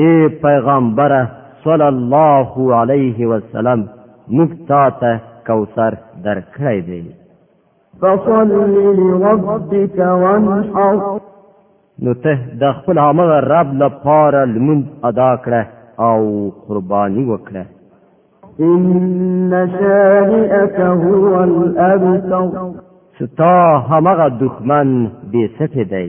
اے پیغمبر صلی الله علیه وسلم موږ تا ته کوثر درکړی دی فصل لربك وانحر نو ته د خپل عامه رب لپاره لمونځ ادا کړه او قرباني وکړه ان شانئك هو الابتر ستا همغه دښمن بې سټه دی